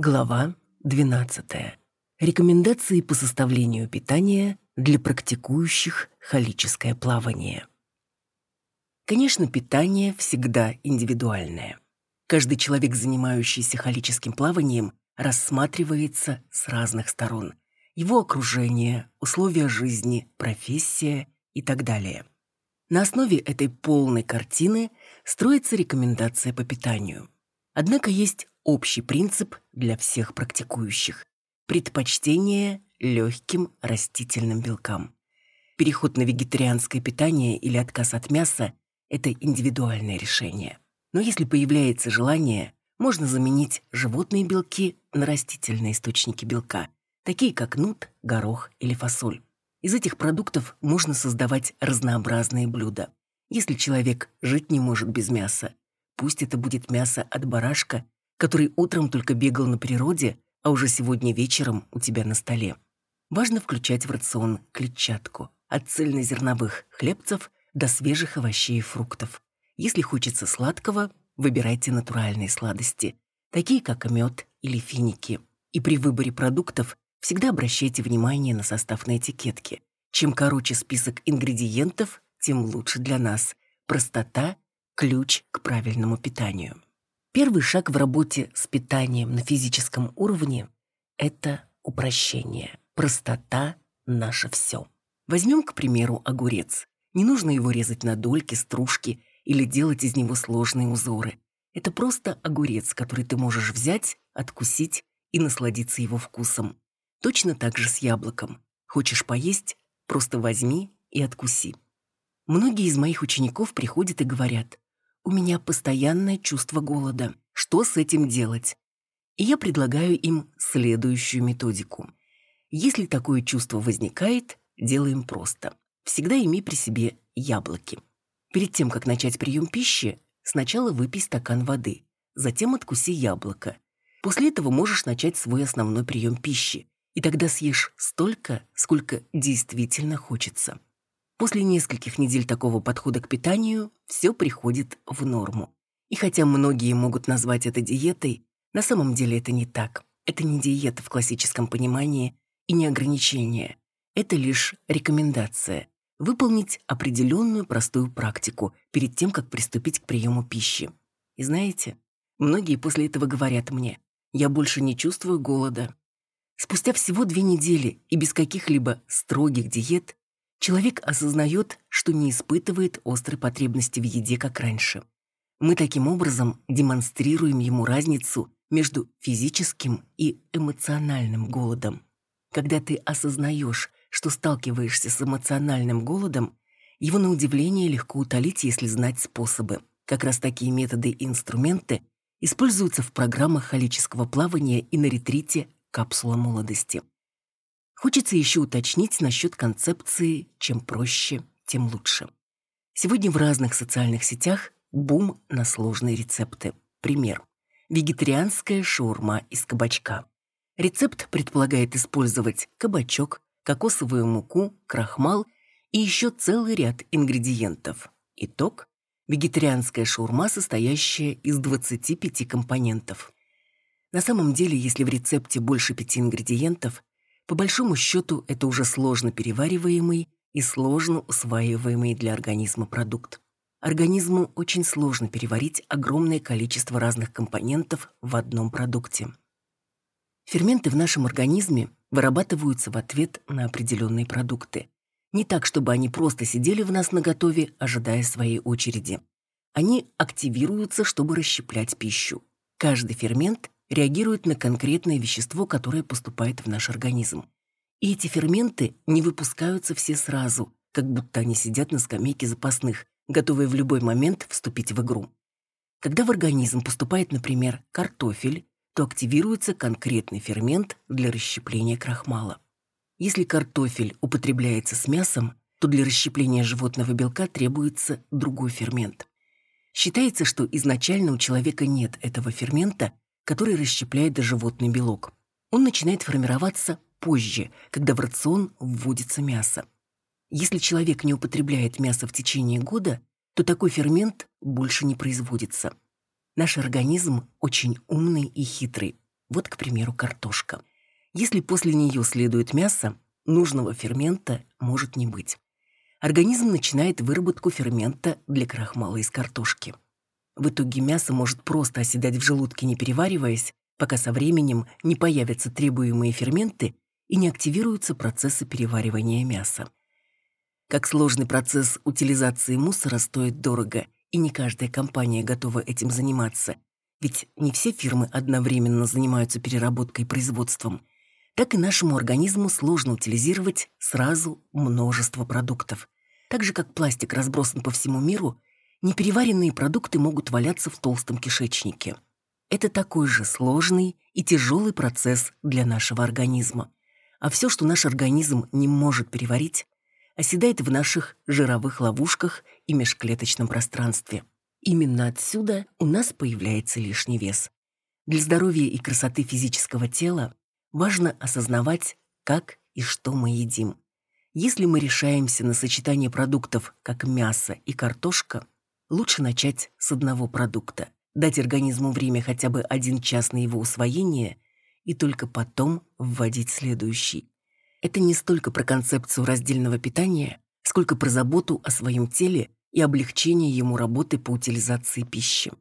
Глава 12. Рекомендации по составлению питания для практикующих холическое плавание. Конечно, питание всегда индивидуальное. Каждый человек, занимающийся холическим плаванием, рассматривается с разных сторон. Его окружение, условия жизни, профессия и так далее. На основе этой полной картины строится рекомендация по питанию. Однако есть общий принцип для всех практикующих – предпочтение легким растительным белкам. Переход на вегетарианское питание или отказ от мяса – это индивидуальное решение. Но если появляется желание, можно заменить животные белки на растительные источники белка, такие как нут, горох или фасоль. Из этих продуктов можно создавать разнообразные блюда. Если человек жить не может без мяса, пусть это будет мясо от барашка, который утром только бегал на природе, а уже сегодня вечером у тебя на столе. Важно включать в рацион клетчатку, от цельнозерновых хлебцев до свежих овощей и фруктов. Если хочется сладкого, выбирайте натуральные сладости, такие как мед или финики. И при выборе продуктов всегда обращайте внимание на состав на этикетке. Чем короче список ингредиентов, тем лучше для нас. Простота – ключ к правильному питанию. Первый шаг в работе с питанием на физическом уровне – это упрощение. Простота – наше все. Возьмем, к примеру, огурец. Не нужно его резать на дольки, стружки или делать из него сложные узоры. Это просто огурец, который ты можешь взять, откусить и насладиться его вкусом. Точно так же с яблоком. Хочешь поесть? Просто возьми и откуси. Многие из моих учеников приходят и говорят, «У меня постоянное чувство голода. Что с этим делать?» И я предлагаю им следующую методику. Если такое чувство возникает, делаем просто. Всегда имей при себе яблоки. Перед тем, как начать прием пищи, сначала выпей стакан воды, затем откуси яблоко. После этого можешь начать свой основной прием пищи, и тогда съешь столько, сколько действительно хочется. После нескольких недель такого подхода к питанию все приходит в норму. И хотя многие могут назвать это диетой, на самом деле это не так. Это не диета в классическом понимании и не ограничение. Это лишь рекомендация – выполнить определенную простую практику перед тем, как приступить к приему пищи. И знаете, многие после этого говорят мне, я больше не чувствую голода. Спустя всего две недели и без каких-либо строгих диет человек осознает, что не испытывает острой потребности в еде, как раньше. Мы таким образом демонстрируем ему разницу между физическим и эмоциональным голодом. Когда ты осознаешь, что сталкиваешься с эмоциональным голодом, его на удивление легко утолить, если знать способы. Как раз такие методы и инструменты используются в программах холического плавания и на ретрите «Капсула молодости». Хочется еще уточнить насчет концепции «чем проще, тем лучше». Сегодня в разных социальных сетях бум на сложные рецепты. Пример. Вегетарианская шаурма из кабачка. Рецепт предполагает использовать кабачок, кокосовую муку, крахмал и еще целый ряд ингредиентов. Итог – вегетарианская шаурма, состоящая из 25 компонентов. На самом деле, если в рецепте больше пяти ингредиентов, по большому счету это уже сложно перевариваемый и сложно усваиваемый для организма продукт. Организму очень сложно переварить огромное количество разных компонентов в одном продукте. Ферменты в нашем организме вырабатываются в ответ на определенные продукты. Не так, чтобы они просто сидели в нас наготове, ожидая своей очереди. Они активируются, чтобы расщеплять пищу. Каждый фермент реагирует на конкретное вещество, которое поступает в наш организм. И эти ферменты не выпускаются все сразу, как будто они сидят на скамейке запасных, готовые в любой момент вступить в игру. Когда в организм поступает, например, картофель, то активируется конкретный фермент для расщепления крахмала. Если картофель употребляется с мясом, то для расщепления животного белка требуется другой фермент. Считается, что изначально у человека нет этого фермента, который расщепляет животный белок. Он начинает формироваться позже, когда в рацион вводится мясо. Если человек не употребляет мясо в течение года, то такой фермент больше не производится. Наш организм очень умный и хитрый. Вот, к примеру, картошка. Если после нее следует мясо, нужного фермента может не быть. Организм начинает выработку фермента для крахмала из картошки. В итоге мясо может просто оседать в желудке, не перевариваясь, пока со временем не появятся требуемые ферменты и не активируются процессы переваривания мяса. Как сложный процесс утилизации мусора стоит дорого, и не каждая компания готова этим заниматься, ведь не все фирмы одновременно занимаются переработкой и производством, так и нашему организму сложно утилизировать сразу множество продуктов. Так же, как пластик разбросан по всему миру, непереваренные продукты могут валяться в толстом кишечнике. Это такой же сложный и тяжелый процесс для нашего организма. А все, что наш организм не может переварить, оседает в наших жировых ловушках и межклеточном пространстве. Именно отсюда у нас появляется лишний вес. Для здоровья и красоты физического тела важно осознавать, как и что мы едим. Если мы решаемся на сочетание продуктов, как мясо и картошка, лучше начать с одного продукта, дать организму время хотя бы один час на его усвоение и только потом вводить следующий. Это не столько про концепцию раздельного питания, сколько про заботу о своем теле и облегчение ему работы по утилизации пищи.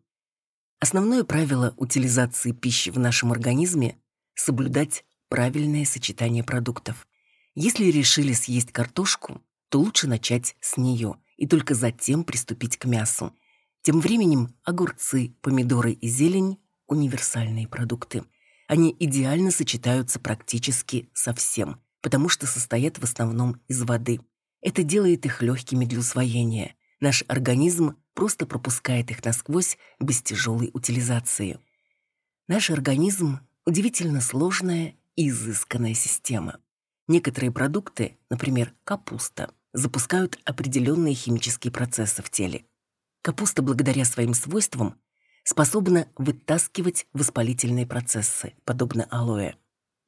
Основное правило утилизации пищи в нашем организме соблюдать правильное сочетание продуктов. Если решили съесть картошку, то лучше начать с нее и только затем приступить к мясу. Тем временем огурцы, помидоры и зелень – универсальные продукты. Они идеально сочетаются практически со всем, потому что состоят в основном из воды. Это делает их легкими для усвоения. Наш организм просто пропускает их насквозь без тяжелой утилизации. Наш организм удивительно сложная и изысканная система. Некоторые продукты, например, капуста, запускают определенные химические процессы в теле. Капуста, благодаря своим свойствам, способна вытаскивать воспалительные процессы, подобно алоэ.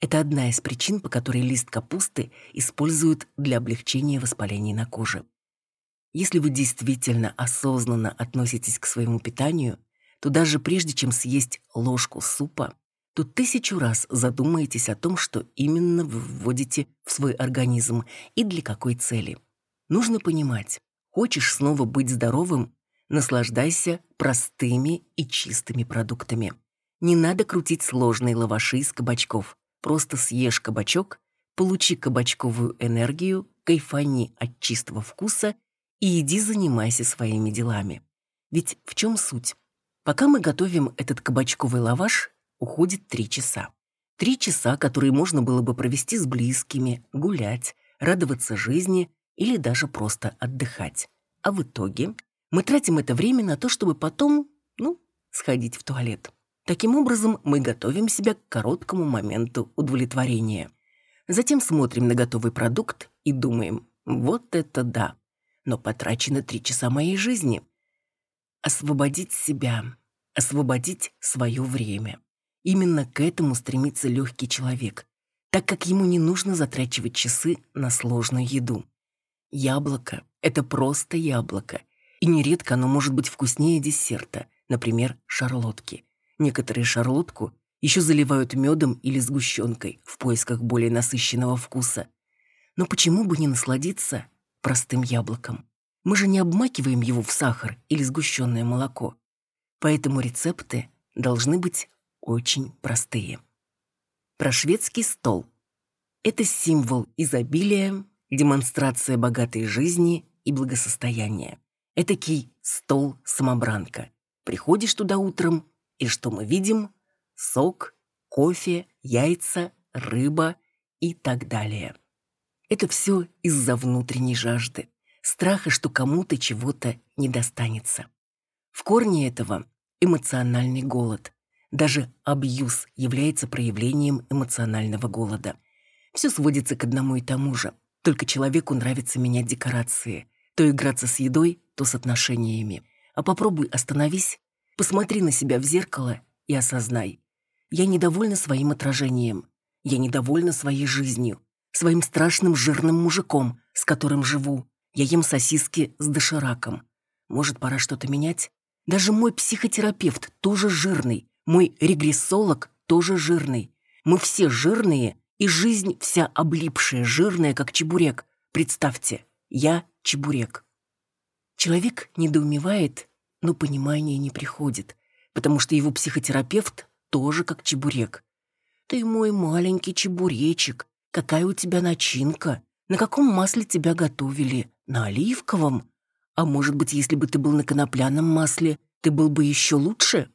Это одна из причин, по которой лист капусты используют для облегчения воспалений на коже. Если вы действительно осознанно относитесь к своему питанию, то даже прежде чем съесть ложку супа, то тысячу раз задумаетесь о том, что именно вы вводите в свой организм и для какой цели. Нужно понимать, хочешь снова быть здоровым, наслаждайся простыми и чистыми продуктами. Не надо крутить сложные лаваши из кабачков. Просто съешь кабачок, получи кабачковую энергию, кайфани от чистого вкуса и иди занимайся своими делами. Ведь в чем суть? Пока мы готовим этот кабачковый лаваш, уходит три часа. Три часа, которые можно было бы провести с близкими, гулять, радоваться жизни или даже просто отдыхать. А в итоге мы тратим это время на то, чтобы потом, ну, сходить в туалет. Таким образом, мы готовим себя к короткому моменту удовлетворения. Затем смотрим на готовый продукт и думаем, вот это да, но потрачено три часа моей жизни. Освободить себя, освободить свое время. Именно к этому стремится легкий человек, так как ему не нужно затрачивать часы на сложную еду. Яблоко – это просто яблоко, и нередко оно может быть вкуснее десерта, например, шарлотки. Некоторые шарлотку еще заливают медом или сгущенкой в поисках более насыщенного вкуса. Но почему бы не насладиться простым яблоком? Мы же не обмакиваем его в сахар или сгущенное молоко. Поэтому рецепты должны быть очень простые. Про шведский стол. Это символ изобилия, демонстрация богатой жизни и благосостояния. Этакий стол-самобранка. Приходишь туда утром, и что мы видим? Сок, кофе, яйца, рыба и так далее. Это все из-за внутренней жажды, страха, что кому-то чего-то не достанется. В корне этого эмоциональный голод, даже абьюз является проявлением эмоционального голода. Все сводится к одному и тому же. Только человеку нравится менять декорации. То играться с едой, то с отношениями. А попробуй остановись, посмотри на себя в зеркало и осознай. Я недовольна своим отражением. Я недовольна своей жизнью. Своим страшным жирным мужиком, с которым живу. Я ем сосиски с дошираком. Может, пора что-то менять? Даже мой психотерапевт тоже жирный, мой регрессолог тоже жирный. Мы все жирные, и жизнь вся облипшая, жирная, как чебурек. Представьте, я чебурек. Человек недоумевает, но понимание не приходит, потому что его психотерапевт тоже как чебурек. «Ты мой маленький чебуречек, какая у тебя начинка, на каком масле тебя готовили, на оливковом? А может быть, если бы ты был на конопляном масле, ты был бы еще лучше?»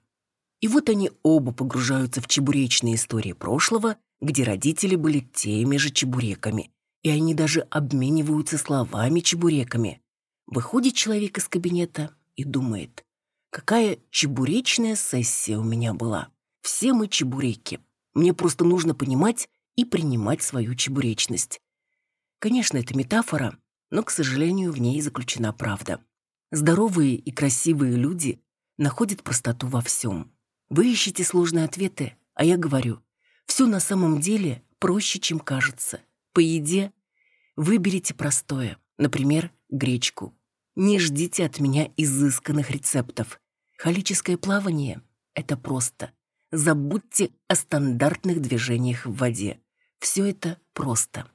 И вот они оба погружаются в чебуречные истории прошлого, где родители были теми же чебуреками, и они даже обмениваются словами-чебуреками. Выходит человек из кабинета и думает, какая чебуречная сессия у меня была. Все мы чебуреки. Мне просто нужно понимать и принимать свою чебуречность. Конечно, это метафора, но, к сожалению, в ней заключена правда. Здоровые и красивые люди находят простоту во всем. Вы ищете сложные ответы, а я говорю, все на самом деле проще, чем кажется. По еде выберите простое, например, гречку. Не ждите от меня изысканных рецептов. Халическое плавание – это просто. Забудьте о стандартных движениях в воде. Все это просто.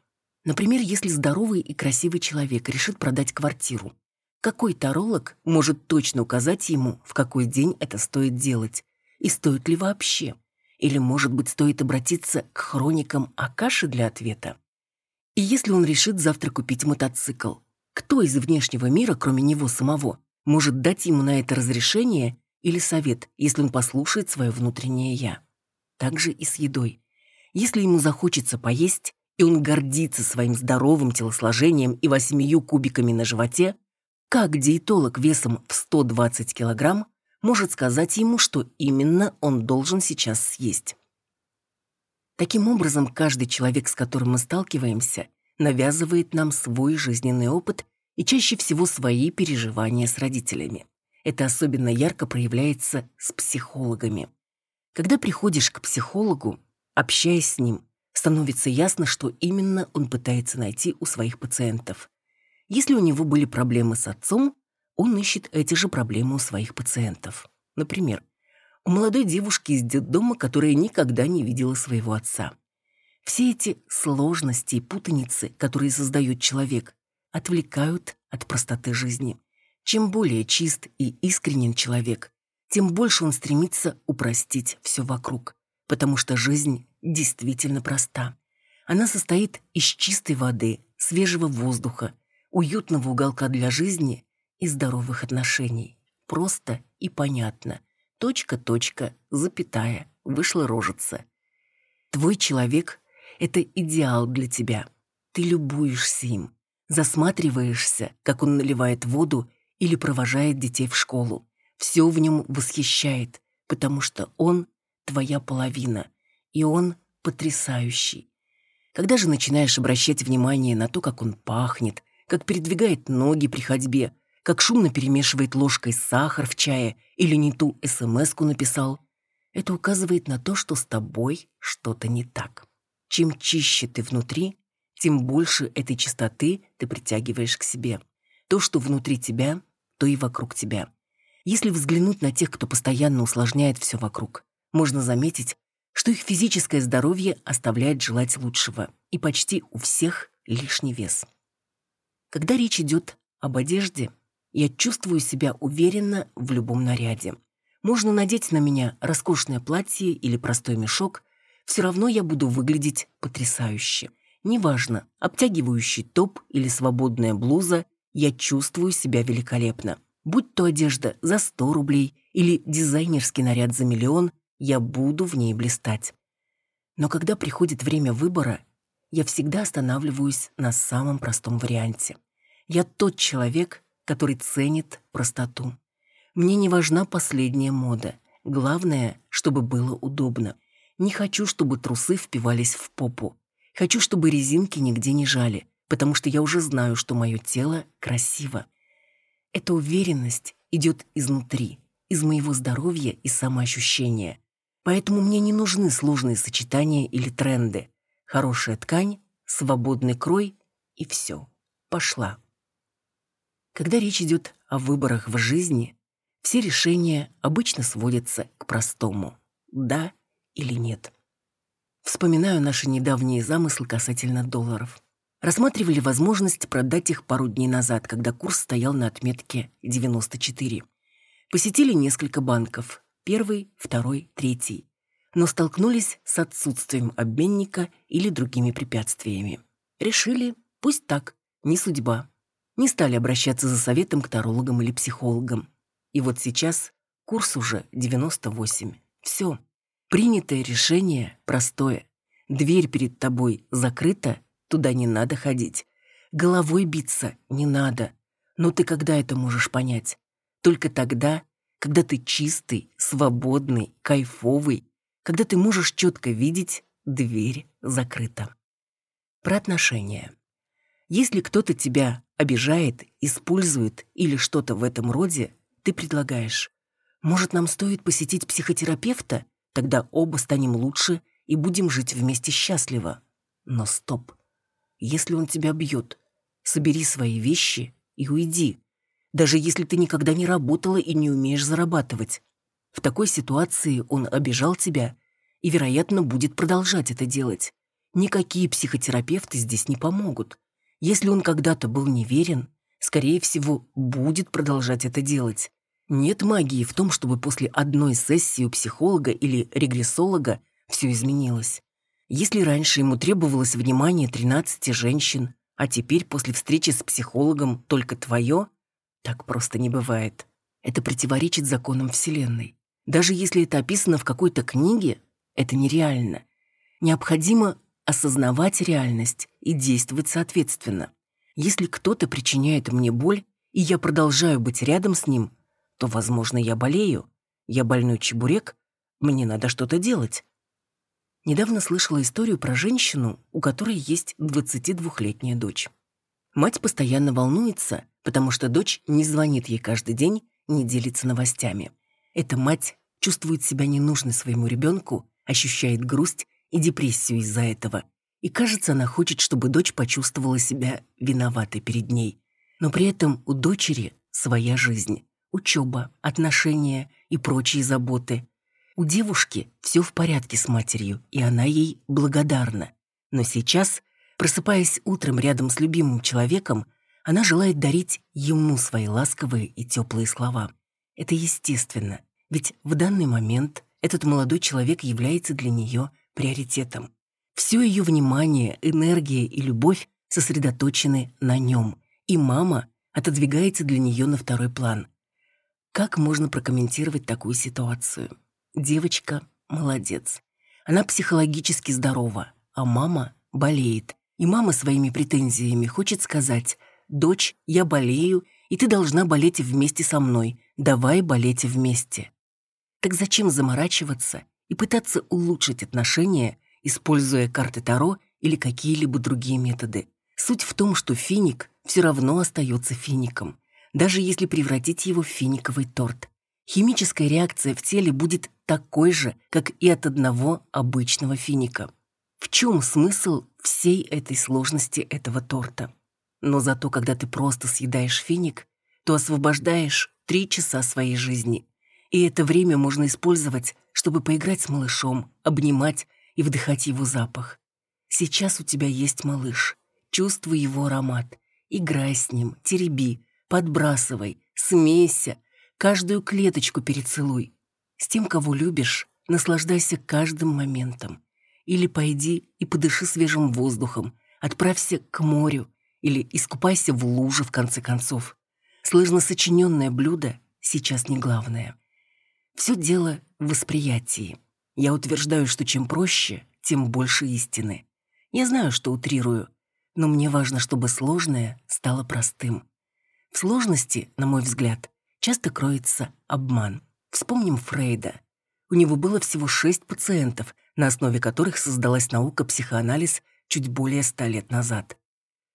Например, если здоровый и красивый человек решит продать квартиру, какой таролог может точно указать ему, в какой день это стоит делать? И стоит ли вообще? Или, может быть, стоит обратиться к хроникам Акаши для ответа? И если он решит завтра купить мотоцикл, кто из внешнего мира, кроме него самого, может дать ему на это разрешение или совет, если он послушает свое внутреннее «я»? Так же и с едой. Если ему захочется поесть, и он гордится своим здоровым телосложением и восьмию кубиками на животе, как диетолог весом в 120 килограмм может сказать ему, что именно он должен сейчас съесть. Таким образом, каждый человек, с которым мы сталкиваемся, навязывает нам свой жизненный опыт и чаще всего свои переживания с родителями. Это особенно ярко проявляется с психологами. Когда приходишь к психологу, общаясь с ним, становится ясно, что именно он пытается найти у своих пациентов. Если у него были проблемы с отцом, он ищет эти же проблемы у своих пациентов. Например, у молодой девушки из детдома, которая никогда не видела своего отца. Все эти сложности и путаницы, которые создает человек, отвлекают от простоты жизни. Чем более чист и искренен человек, тем больше он стремится упростить все вокруг, потому что жизнь действительно проста. Она состоит из чистой воды, свежего воздуха, уютного уголка для жизни и здоровых отношений. Просто и понятно. Точка, точка, запятая, вышла рожица. Твой человек — это идеал для тебя. Ты любуешься им, засматриваешься, как он наливает воду или провожает детей в школу. Все в нем восхищает, потому что он — твоя половина, и он потрясающий. Когда же начинаешь обращать внимание на то, как он пахнет, как передвигает ноги при ходьбе, как шумно перемешивает ложкой сахар в чае или не ту СМС-ку написал. Это указывает на то, что с тобой что-то не так. Чем чище ты внутри, тем больше этой чистоты ты притягиваешь к себе. То, что внутри тебя, то и вокруг тебя. Если взглянуть на тех, кто постоянно усложняет все вокруг, можно заметить, что их физическое здоровье оставляет желать лучшего, и почти у всех лишний вес. Когда речь идет об одежде, я чувствую себя уверенно в любом наряде. Можно надеть на меня роскошное платье или простой мешок, все равно я буду выглядеть потрясающе. Неважно, обтягивающий топ или свободная блуза, я чувствую себя великолепно. Будь то одежда за 100 рублей или дизайнерский наряд за миллион, я буду в ней блистать. Но когда приходит время выбора, я всегда останавливаюсь на самом простом варианте. Я тот человек, который ценит простоту. Мне не важна последняя мода. Главное, чтобы было удобно. Не хочу, чтобы трусы впивались в попу. Хочу, чтобы резинки нигде не жали, потому что я уже знаю, что мое тело красиво. Эта уверенность идет изнутри, из моего здоровья и самоощущения. Поэтому мне не нужны сложные сочетания или тренды. Хорошая ткань, свободный крой и все. Пошла. Когда речь идет о выборах в жизни, все решения обычно сводятся к простому «да» или нет. Вспоминаю наши недавние замыслы касательно долларов. Рассматривали возможность продать их пару дней назад, когда курс стоял на отметке 94. Посетили несколько банков. Первый, второй, третий. Но столкнулись с отсутствием обменника или другими препятствиями. Решили, пусть так, не судьба. Не стали обращаться за советом к тарологам или психологам. И вот сейчас курс уже 98. Все. Принятое решение простое. Дверь перед тобой закрыта, туда не надо ходить. Головой биться не надо. Но ты когда это можешь понять? Только тогда, когда ты чистый, свободный, кайфовый, когда ты можешь четко видеть, дверь закрыта. Про отношения. Если кто-то тебя обижает, использует или что-то в этом роде, ты предлагаешь. Может, нам стоит посетить психотерапевта? Тогда оба станем лучше и будем жить вместе счастливо. Но стоп. Если он тебя бьет, собери свои вещи и уйди. Даже если ты никогда не работала и не умеешь зарабатывать. В такой ситуации он обижал тебя и, вероятно, будет продолжать это делать. Никакие психотерапевты здесь не помогут. Если он когда-то был неверен, скорее всего, будет продолжать это делать. Нет магии в том, чтобы после одной сессии у психолога или регрессолога все изменилось. Если раньше ему требовалось внимание 13 женщин, а теперь после встречи с психологом только твое, так просто не бывает. Это противоречит законам Вселенной. Даже если это описано в какой-то книге, это нереально. Необходимо осознавать реальность и действовать соответственно. Если кто-то причиняет мне боль, и я продолжаю быть рядом с ним, то, возможно, я болею. Я больной чебурек, мне надо что-то делать. Недавно слышала историю про женщину, у которой есть 22-летняя дочь. Мать постоянно волнуется, потому что дочь не звонит ей каждый день, не делится новостями. Эта мать чувствует себя ненужной своему ребенку, ощущает грусть и депрессию из-за этого. И кажется, она хочет, чтобы дочь почувствовала себя виноватой перед ней. Но при этом у дочери своя жизнь. Учеба, отношения и прочие заботы. У девушки все в порядке с матерью, и она ей благодарна. Но сейчас, просыпаясь утром рядом с любимым человеком, она желает дарить ему свои ласковые и теплые слова. Это естественно, ведь в данный момент этот молодой человек является для нее приоритетом. Все ее внимание, энергия и любовь сосредоточены на нем, и мама отодвигается для нее на второй план. Как можно прокомментировать такую ситуацию? Девочка молодец. Она психологически здорова, а мама болеет. И мама своими претензиями хочет сказать «Дочь, я болею, и ты должна болеть вместе со мной. Давай болеть вместе». Так зачем заморачиваться и пытаться улучшить отношения, используя карты Таро или какие-либо другие методы. Суть в том, что финик все равно остается фиником, даже если превратить его в финиковый торт. Химическая реакция в теле будет такой же, как и от одного обычного финика. В чем смысл всей этой сложности этого торта? Но зато, когда ты просто съедаешь финик, то освобождаешь три часа своей жизни. И это время можно использовать чтобы поиграть с малышом, обнимать и вдыхать его запах. Сейчас у тебя есть малыш. Чувствуй его аромат. Играй с ним, тереби, подбрасывай, смейся, каждую клеточку перецелуй. С тем, кого любишь, наслаждайся каждым моментом. Или пойди и подыши свежим воздухом, отправься к морю или искупайся в луже, в конце концов. Сложно сочиненное блюдо сейчас не главное. Все дело восприятии. Я утверждаю, что чем проще, тем больше истины. Я знаю, что утрирую, но мне важно, чтобы сложное стало простым. В сложности, на мой взгляд, часто кроется обман. Вспомним Фрейда. У него было всего шесть пациентов, на основе которых создалась наука психоанализ чуть более ста лет назад.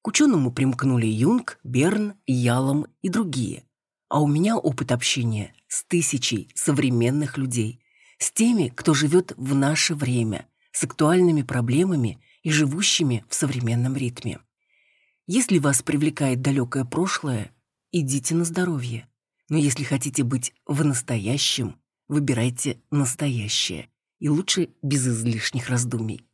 К ученому примкнули Юнг, Берн, Ялом и другие. А у меня опыт общения с тысячей современных людей, с теми, кто живет в наше время, с актуальными проблемами и живущими в современном ритме. Если вас привлекает далекое прошлое, идите на здоровье. Но если хотите быть в настоящем, выбирайте настоящее и лучше без излишних раздумий.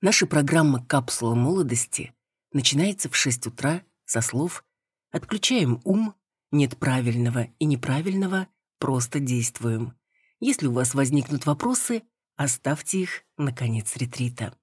Наша программа «Капсула молодости» начинается в 6 утра со слов «Отключаем ум, нет правильного и неправильного, просто действуем». Если у вас возникнут вопросы, оставьте их на конец ретрита.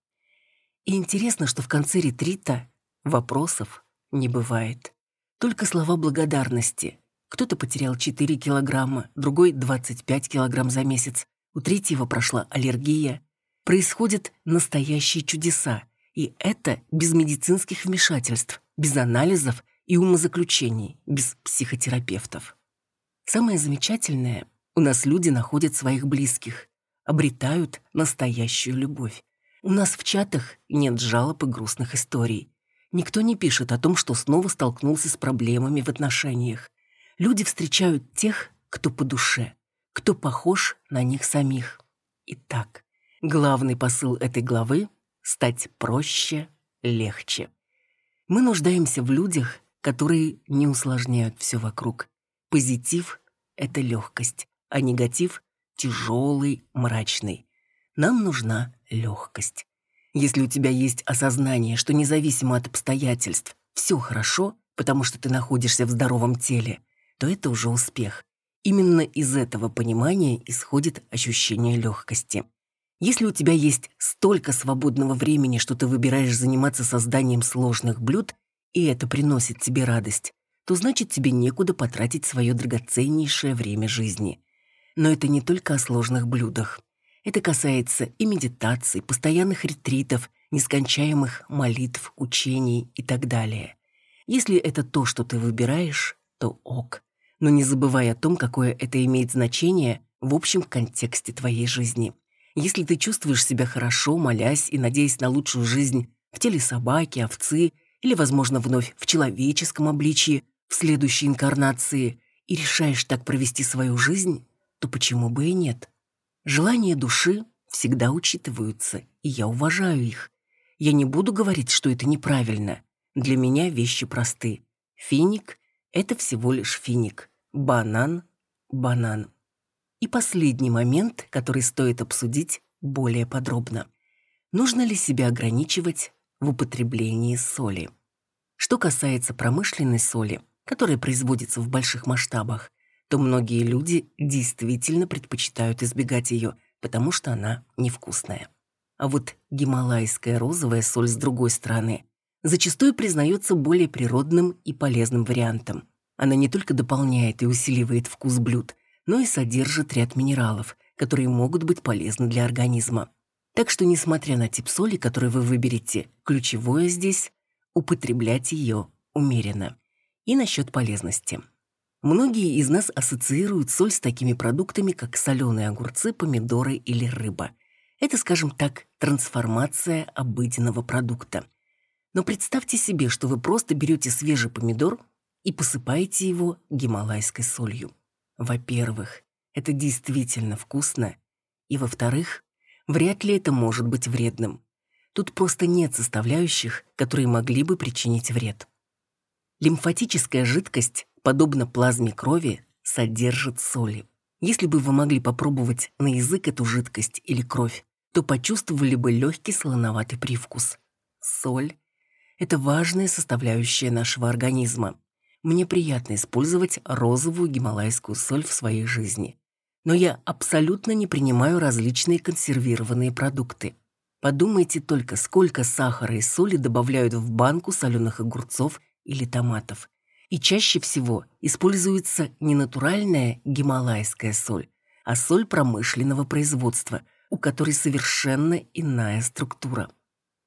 И интересно, что в конце ретрита вопросов не бывает. Только слова благодарности. Кто-то потерял 4 килограмма, другой 25 килограмм за месяц, у третьего прошла аллергия. Происходят настоящие чудеса, и это без медицинских вмешательств, без анализов и умозаключений, без психотерапевтов. Самое замечательное, у нас люди находят своих близких, обретают настоящую любовь. У нас в чатах нет жалоб и грустных историй. Никто не пишет о том, что снова столкнулся с проблемами в отношениях. Люди встречают тех, кто по душе, кто похож на них самих. Итак, главный посыл этой главы — стать проще, легче. Мы нуждаемся в людях, которые не усложняют все вокруг. Позитив — это легкость, а негатив — тяжелый, мрачный. Нам нужна легкость. Если у тебя есть осознание, что независимо от обстоятельств все хорошо, потому что ты находишься в здоровом теле, то это уже успех. Именно из этого понимания исходит ощущение легкости. Если у тебя есть столько свободного времени, что ты выбираешь заниматься созданием сложных блюд, и это приносит тебе радость, то значит тебе некуда потратить свое драгоценнейшее время жизни. Но это не только о сложных блюдах. Это касается и медитаций, постоянных ретритов, нескончаемых молитв, учений и так далее. Если это то, что ты выбираешь, то ок. Но не забывай о том, какое это имеет значение в общем контексте твоей жизни. Если ты чувствуешь себя хорошо, молясь и надеясь на лучшую жизнь в теле собаки, овцы или, возможно, вновь в человеческом обличье в следующей инкарнации и решаешь так провести свою жизнь, то почему бы и нет? Желания души всегда учитываются, и я уважаю их. Я не буду говорить, что это неправильно. Для меня вещи просты. Финик — это всего лишь финик. Банан — банан. И последний момент, который стоит обсудить более подробно. Нужно ли себя ограничивать в употреблении соли? Что касается промышленной соли, которая производится в больших масштабах, то многие люди действительно предпочитают избегать ее, потому что она невкусная. А вот гималайская розовая соль с другой стороны зачастую признается более природным и полезным вариантом. Она не только дополняет и усиливает вкус блюд, но и содержит ряд минералов, которые могут быть полезны для организма. Так что, несмотря на тип соли, который вы выберете, ключевое здесь – употреблять ее умеренно. И насчет полезности – Многие из нас ассоциируют соль с такими продуктами, как соленые огурцы, помидоры или рыба. Это, скажем так, трансформация обыденного продукта. Но представьте себе, что вы просто берете свежий помидор и посыпаете его гималайской солью. Во-первых, это действительно вкусно, и во-вторых, вряд ли это может быть вредным. Тут просто нет составляющих, которые могли бы причинить вред. Лимфатическая жидкость подобно плазме крови, содержит соли. Если бы вы могли попробовать на язык эту жидкость или кровь, то почувствовали бы легкий солоноватый привкус. Соль – это важная составляющая нашего организма. Мне приятно использовать розовую гималайскую соль в своей жизни. Но я абсолютно не принимаю различные консервированные продукты. Подумайте только, сколько сахара и соли добавляют в банку соленых огурцов или томатов и чаще всего используется не натуральная гималайская соль, а соль промышленного производства, у которой совершенно иная структура.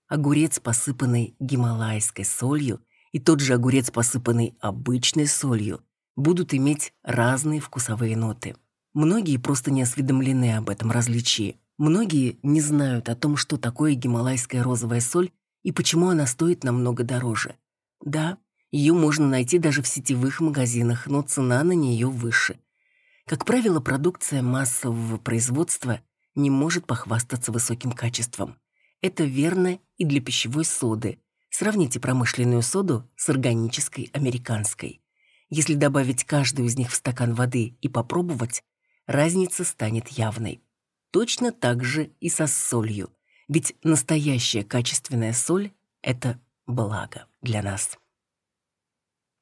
Огурец, посыпанный гималайской солью, и тот же огурец, посыпанный обычной солью, будут иметь разные вкусовые ноты. Многие просто не осведомлены об этом различии. Многие не знают о том, что такое гималайская розовая соль и почему она стоит намного дороже. Да, ее можно найти даже в сетевых магазинах, но цена на нее выше. Как правило, продукция массового производства не может похвастаться высоким качеством. Это верно и для пищевой соды. Сравните промышленную соду с органической американской. Если добавить каждую из них в стакан воды и попробовать, разница станет явной. точно так же и со солью. Ведь настоящая качественная соль – это благо для нас.